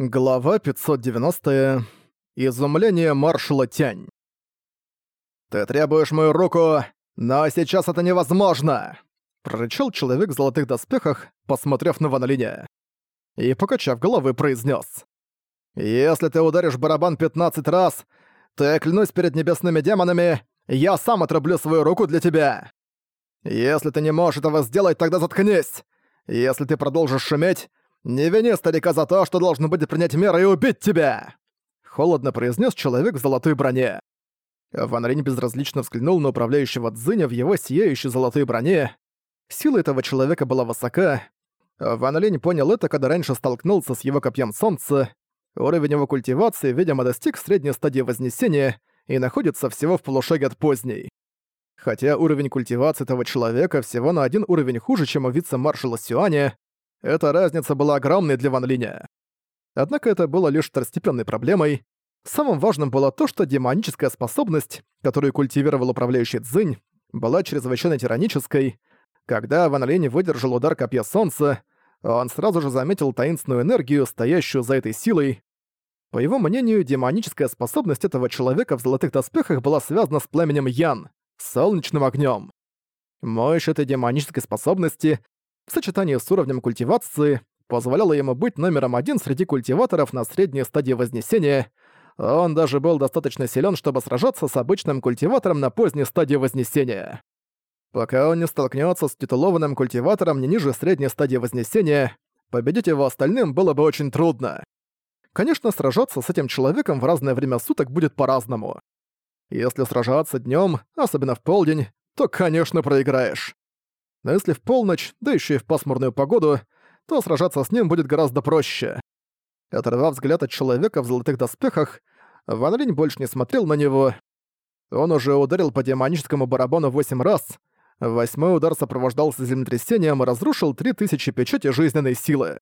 Глава 590. Изумление маршала Тянь. «Ты требуешь мою руку, но сейчас это невозможно!» Прорычал человек в золотых доспехах, посмотрев на Ван Линя. И, покачав головой, произнес: «Если ты ударишь барабан 15 раз, то я клянусь перед небесными демонами, я сам отрублю свою руку для тебя! Если ты не можешь этого сделать, тогда заткнись! Если ты продолжишь шуметь, «Не вини старика за то, что должен будет принять меры и убить тебя!» Холодно произнес человек в золотой броне. Ван Рень безразлично взглянул на управляющего Цзиня в его сияющей золотой броне. Сила этого человека была высока. Ван Линь понял это, когда раньше столкнулся с его копьем солнца. Уровень его культивации, видимо, достиг средней стадии Вознесения и находится всего в полушаге от поздней. Хотя уровень культивации этого человека всего на один уровень хуже, чем у вице-маршала Сюаня, эта разница была огромной для Ван Линя. Однако это было лишь второстепенной проблемой. Самым важным было то, что демоническая способность, которую культивировал управляющий Цзинь, была чрезвычайно тиранической. Когда Ван Линь выдержал удар копья солнца, он сразу же заметил таинственную энергию, стоящую за этой силой. По его мнению, демоническая способность этого человека в золотых доспехах была связана с пламенем Ян, солнечным огнем. Мощь этой демонической способности в сочетании с уровнем культивации позволяло ему быть номером один среди культиваторов на средней стадии Вознесения. Он даже был достаточно силен, чтобы сражаться с обычным культиватором на поздней стадии Вознесения. Пока он не столкнется с титулованным культиватором не ниже средней стадии Вознесения, победить его остальным было бы очень трудно. Конечно, сражаться с этим человеком в разное время суток будет по-разному. Если сражаться днем, особенно в полдень, то, конечно, проиграешь но если в полночь, да еще и в пасмурную погоду, то сражаться с ним будет гораздо проще. Оторвав взгляд от человека в золотых доспехах, Ван Линь больше не смотрел на него. Он уже ударил по демоническому барабану восемь раз. Восьмой удар сопровождался землетрясением и разрушил три тысячи печати жизненной силы.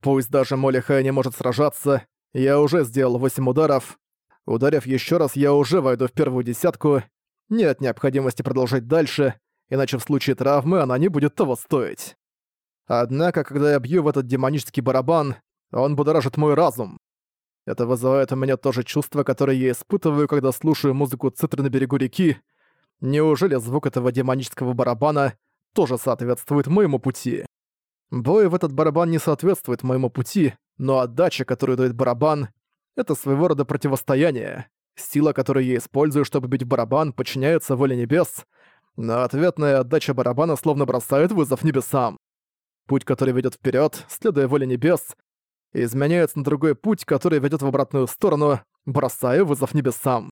Пусть даже Молихай не может сражаться, я уже сделал восемь ударов. Ударив еще раз, я уже войду в первую десятку. Нет необходимости продолжать дальше, иначе в случае травмы она не будет того стоить. Однако, когда я бью в этот демонический барабан, он будоражит мой разум. Это вызывает у меня то же чувство, которое я испытываю, когда слушаю музыку цитры на берегу реки. Неужели звук этого демонического барабана тоже соответствует моему пути? Бой в этот барабан не соответствует моему пути, но отдача, которую дает барабан, это своего рода противостояние. Сила, которую я использую, чтобы бить барабан, подчиняется воле небес — но ответная отдача барабана словно бросает вызов небесам. Путь, который ведет вперед, следуя воле небес, изменяется на другой путь, который ведет в обратную сторону, бросая вызов небесам.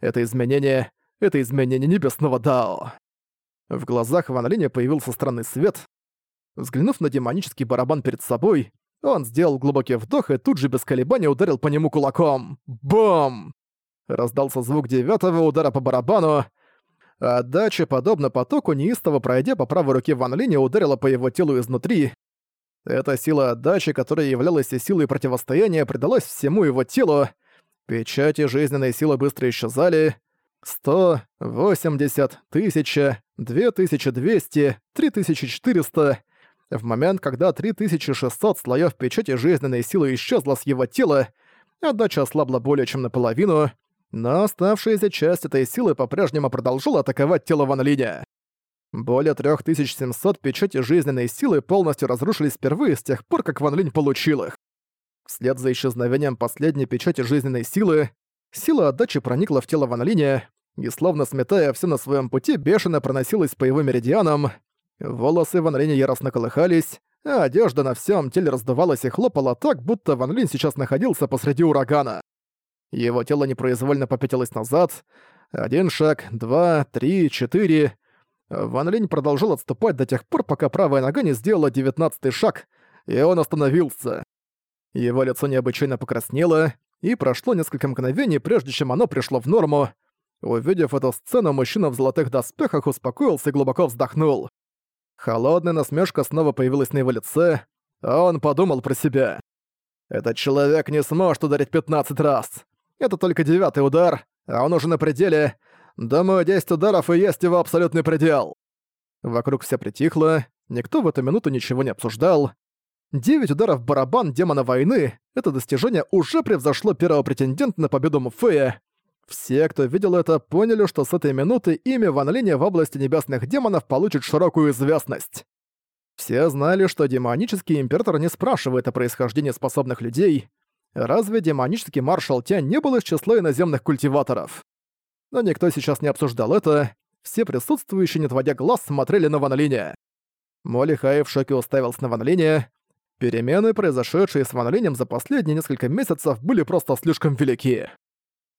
Это изменение — это изменение небесного Дао. В глазах Ван Линя появился странный свет. Взглянув на демонический барабан перед собой, он сделал глубокий вдох и тут же без колебаний ударил по нему кулаком. Бом! Раздался звук девятого удара по барабану, Отдача, подобно потоку, неистово пройдя по правой руке Ван Линя, ударила по его телу изнутри. Эта сила отдачи, которая являлась и силой противостояния, придалась всему его телу. Печати жизненной силы быстро исчезали. Сто, восемьдесят, тысяча, две тысячи двести, три тысячи четыреста. В момент, когда 3600 слоев печати жизненной силы исчезла с его тела, отдача ослабла более чем наполовину, но оставшаяся часть этой силы по-прежнему продолжила атаковать тело Ван Линя. Более 3700 печати жизненной силы полностью разрушились впервые с тех пор, как Ван Линь получил их. Вслед за исчезновением последней печати жизненной силы, сила отдачи проникла в тело Ван Линя и, словно сметая все на своем пути, бешено проносилась по его меридианам. Волосы Ван Линя яростно колыхались, а одежда на всем теле раздувалась и хлопала так, будто Ван Линь сейчас находился посреди урагана. Его тело непроизвольно попятилось назад. Один шаг, два, три, четыре. Ван Линь продолжил отступать до тех пор, пока правая нога не сделала девятнадцатый шаг, и он остановился. Его лицо необычайно покраснело, и прошло несколько мгновений, прежде чем оно пришло в норму. Увидев эту сцену, мужчина в золотых доспехах успокоился и глубоко вздохнул. Холодная насмешка снова появилась на его лице, а он подумал про себя. «Этот человек не сможет ударить 15 раз. Это только девятый удар, а он уже на пределе. Думаю, 10 ударов и есть его абсолютный предел. Вокруг все притихло, никто в эту минуту ничего не обсуждал. Девять ударов барабан демона войны — это достижение уже превзошло первого претендента на победу Муфея. Все, кто видел это, поняли, что с этой минуты имя Ван Линя в области небесных демонов получит широкую известность. Все знали, что демонический император не спрашивает о происхождении способных людей. Разве демонический маршал Тянь не был из числа иноземных культиваторов? Но никто сейчас не обсуждал это. Все присутствующие, не отводя глаз, смотрели на Ван Линя. Молли Хай в шоке уставился на Ван Линя. Перемены, произошедшие с Ван Линем за последние несколько месяцев, были просто слишком велики.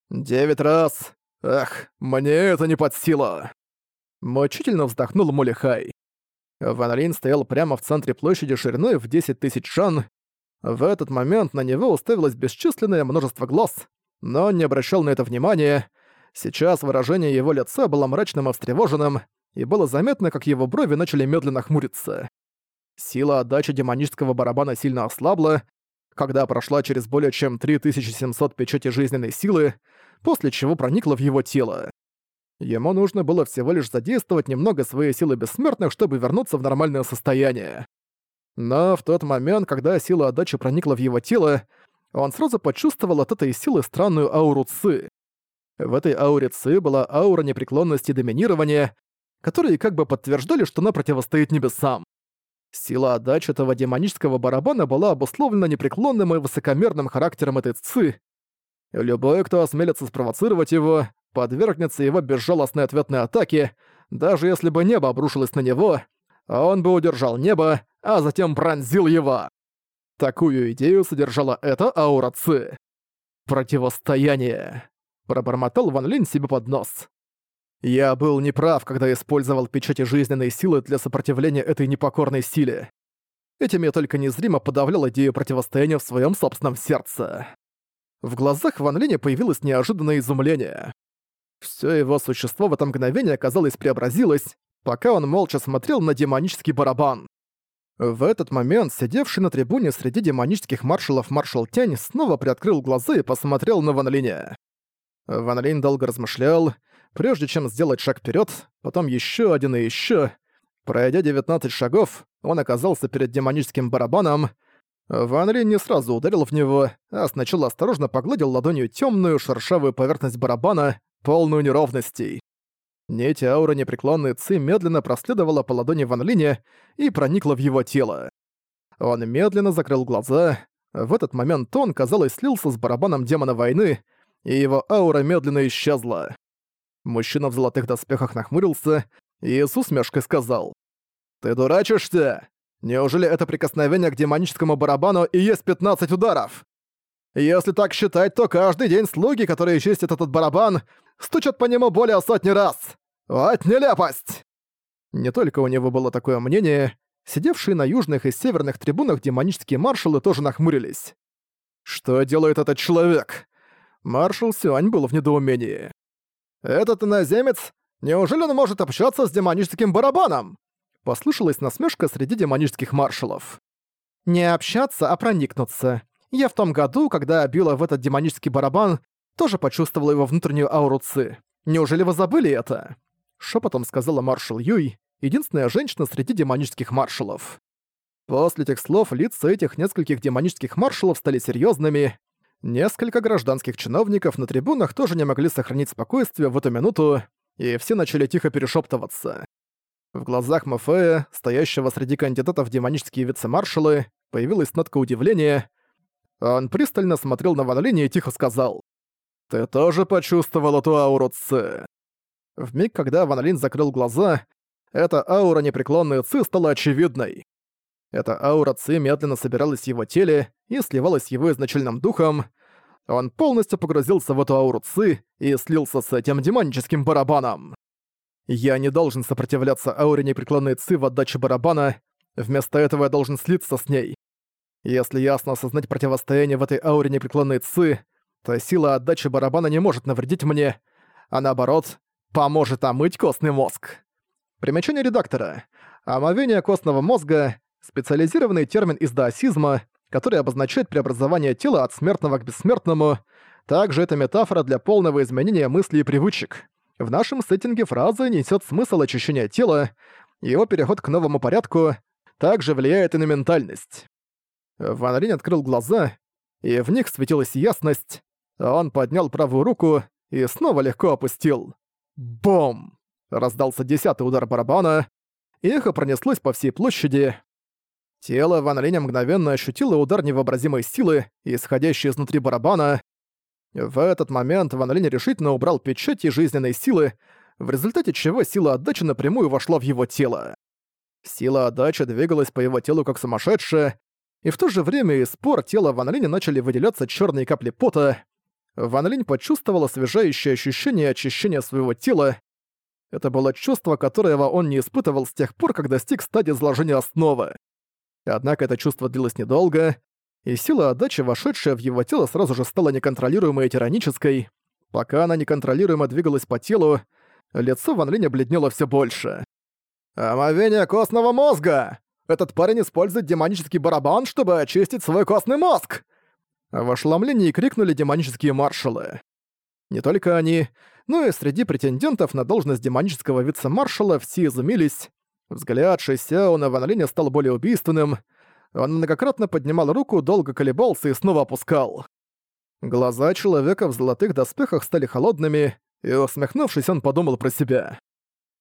«Девять раз! Ах, мне это не под силу!» Мучительно вздохнул Мулихай. Ван Линь стоял прямо в центре площади шириной в 10 тысяч шан. В этот момент на него уставилось бесчисленное множество глаз, но он не обращал на это внимания. Сейчас выражение его лица было мрачным и встревоженным, и было заметно, как его брови начали медленно хмуриться. Сила отдачи демонического барабана сильно ослабла, когда прошла через более чем 3700 печати жизненной силы, после чего проникла в его тело. Ему нужно было всего лишь задействовать немного своей силы бессмертных, чтобы вернуться в нормальное состояние. Но в тот момент, когда сила отдачи проникла в его тело, он сразу почувствовал от этой силы странную ауру Ци. В этой ауре Ци была аура непреклонности и доминирования, которые как бы подтверждали, что она противостоит небесам. Сила отдачи этого демонического барабана была обусловлена непреклонным и высокомерным характером этой ци. Любой, кто осмелится спровоцировать его, подвергнется его безжалостной ответной атаке, даже если бы небо обрушилось на него, он бы удержал небо, а затем пронзил его. Такую идею содержала эта аура Ци. «Противостояние», — пробормотал Ван Линь себе под нос. Я был неправ, когда использовал печати жизненной силы для сопротивления этой непокорной силе. Этим я только незримо подавлял идею противостояния в своем собственном сердце. В глазах Ван Линя появилось неожиданное изумление. Все его существо в это мгновение, казалось, преобразилось, пока он молча смотрел на демонический барабан. В этот момент сидевший на трибуне среди демонических маршалов маршал Тянь снова приоткрыл глаза и посмотрел на Ван Линя. Ван Линь долго размышлял, прежде чем сделать шаг вперед, потом еще один и еще. Пройдя 19 шагов, он оказался перед демоническим барабаном. Ван Линь не сразу ударил в него, а сначала осторожно погладил ладонью темную шершавую поверхность барабана, полную неровностей. Нить ауры непреклонной Ци медленно проследовала по ладони Ван Линя и проникла в его тело. Он медленно закрыл глаза. В этот момент он, казалось, слился с барабаном демона войны, и его аура медленно исчезла. Мужчина в золотых доспехах нахмурился и с усмешкой сказал. «Ты дурачишься? Неужели это прикосновение к демоническому барабану и есть 15 ударов? Если так считать, то каждый день слуги, которые чистят этот барабан, стучат по нему более сотни раз. Вот нелепость!» Не только у него было такое мнение, сидевшие на южных и северных трибунах демонические маршалы тоже нахмурились. «Что делает этот человек?» Маршал Сюань был в недоумении. «Этот иноземец? Неужели он может общаться с демоническим барабаном?» Послышалась насмешка среди демонических маршалов. «Не общаться, а проникнуться. Я в том году, когда била в этот демонический барабан, тоже почувствовала его внутреннюю ауру Ци. Неужели вы забыли это?» Шепотом сказала маршал Юй, единственная женщина среди демонических маршалов. После этих слов лица этих нескольких демонических маршалов стали серьезными, Несколько гражданских чиновников на трибунах тоже не могли сохранить спокойствие в эту минуту, и все начали тихо перешептываться. В глазах Мафея, стоящего среди кандидатов в демонические вице-маршалы, появилась нотка удивления. Он пристально смотрел на Ван Линя и тихо сказал. «Ты тоже почувствовал эту ауру Ци?» В миг, когда Ван Линь закрыл глаза, эта аура непреклонной Ци стала очевидной. Эта аура Ци медленно собиралась в его теле и сливалась с его изначальным духом. Он полностью погрузился в эту ауру Ци и слился с этим демоническим барабаном. Я не должен сопротивляться ауре непреклонной Ци в отдаче барабана, вместо этого я должен слиться с ней. Если ясно осознать противостояние в этой ауре непреклонной Ци, то сила отдачи барабана не может навредить мне, а наоборот, поможет омыть костный мозг. Примечание редактора. Омовение костного мозга специализированный термин из даосизма, который обозначает преобразование тела от смертного к бессмертному. Также это метафора для полного изменения мыслей и привычек. В нашем сеттинге фраза несет смысл очищения тела, его переход к новому порядку также влияет и на ментальность. Ван Линь открыл глаза, и в них светилась ясность. Он поднял правую руку и снова легко опустил. Бом! Раздался десятый удар барабана, и эхо пронеслось по всей площади. Тело Ван Линя мгновенно ощутило удар невообразимой силы, исходящей изнутри барабана. В этот момент Ван Линь решительно убрал печати жизненной силы, в результате чего сила отдачи напрямую вошла в его тело. Сила отдачи двигалась по его телу как сумасшедшая, и в то же время из пор тела Ван Линя начали выделяться черные капли пота. Ван Линь почувствовал освежающее ощущение очищения своего тела. Это было чувство, которого он не испытывал с тех пор, как достиг стадии заложения основы. Однако это чувство длилось недолго, и сила отдачи, вошедшая в его тело, сразу же стала неконтролируемой и тиранической. Пока она неконтролируемо двигалась по телу, лицо Ван Линя бледнело все больше. «Омовение костного мозга! Этот парень использует демонический барабан, чтобы очистить свой костный мозг!» В ошеломлении крикнули демонические маршалы. Не только они, но и среди претендентов на должность демонического вице-маршала все изумились. Взгляд Шисяо на Ван Линя стал более убийственным. Он многократно поднимал руку, долго колебался и снова опускал. Глаза человека в золотых доспехах стали холодными, и, усмехнувшись, он подумал про себя.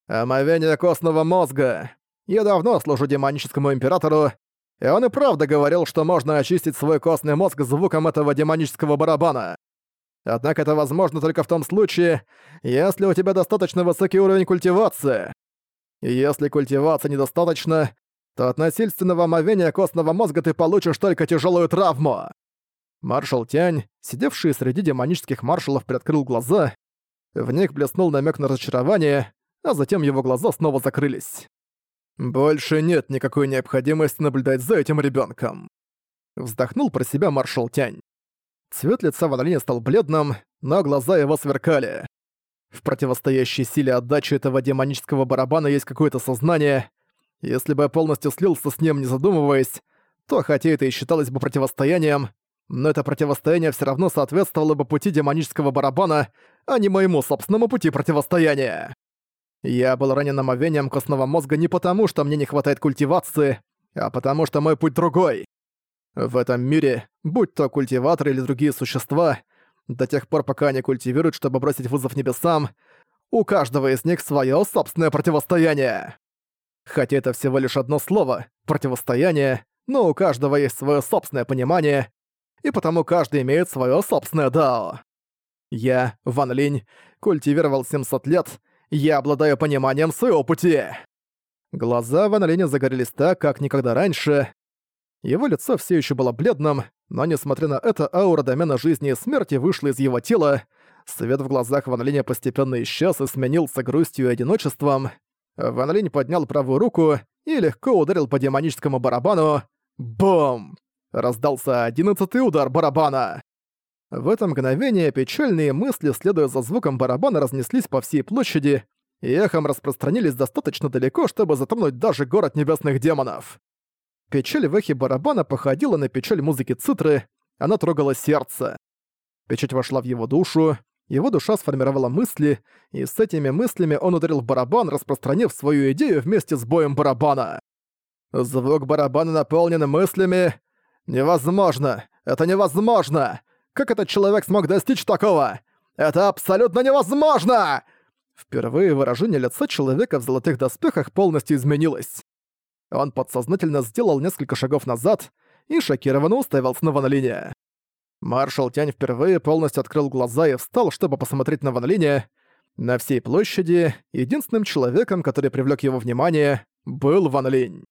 Омовение костного мозга. Я давно служу демоническому императору, и он и правда говорил, что можно очистить свой костный мозг звуком этого демонического барабана. Однако это возможно только в том случае, если у тебя достаточно высокий уровень культивации. И если культивации недостаточно, то от насильственного омовения костного мозга ты получишь только тяжелую травму. Маршал Тянь, сидевший среди демонических маршалов, приоткрыл глаза. В них блеснул намек на разочарование, а затем его глаза снова закрылись. «Больше нет никакой необходимости наблюдать за этим ребенком. Вздохнул про себя маршал Тянь. Цвет лица Ван стал бледным, но глаза его сверкали. В противостоящей силе отдачи этого демонического барабана есть какое-то сознание. Если бы я полностью слился с ним, не задумываясь, то хотя это и считалось бы противостоянием, но это противостояние все равно соответствовало бы пути демонического барабана, а не моему собственному пути противостояния. Я был ранен омовением костного мозга не потому, что мне не хватает культивации, а потому что мой путь другой. В этом мире, будь то культиваторы или другие существа, до тех пор, пока они культивируют, чтобы бросить вызов небесам, у каждого из них свое собственное противостояние. Хотя это всего лишь одно слово — противостояние, но у каждого есть свое собственное понимание, и потому каждый имеет свое собственное дао. Я, Ван Линь, культивировал 700 лет — я обладаю пониманием своего пути!» Глаза Ван Линя загорелись так, как никогда раньше. Его лицо все еще было бледным, но несмотря на это, аура домена жизни и смерти вышла из его тела, свет в глазах Ван Линя постепенно исчез и сменился грустью и одиночеством. Ван Линь поднял правую руку и легко ударил по демоническому барабану. Бум! Раздался одиннадцатый удар барабана. В это мгновение печальные мысли, следуя за звуком барабана, разнеслись по всей площади и эхом распространились достаточно далеко, чтобы затронуть даже город небесных демонов. Печаль в эхе барабана походила на печаль музыки цитры, она трогала сердце. Печать вошла в его душу, его душа сформировала мысли, и с этими мыслями он ударил в барабан, распространив свою идею вместе с боем барабана. Звук барабана наполнен мыслями. «Невозможно! Это невозможно! Как этот человек смог достичь такого? Это абсолютно невозможно!» Впервые выражение лица человека в золотых доспехах полностью изменилось. Он подсознательно сделал несколько шагов назад и шокированно уставился на Ван. Маршал Тянь впервые полностью открыл глаза и встал, чтобы посмотреть на Ван. На всей площади единственным человеком, который привлек его внимание, был Ван Линь.